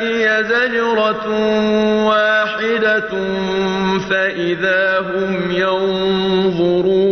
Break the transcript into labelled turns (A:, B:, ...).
A: هي زجرة واحدة فإذا هم ينظرون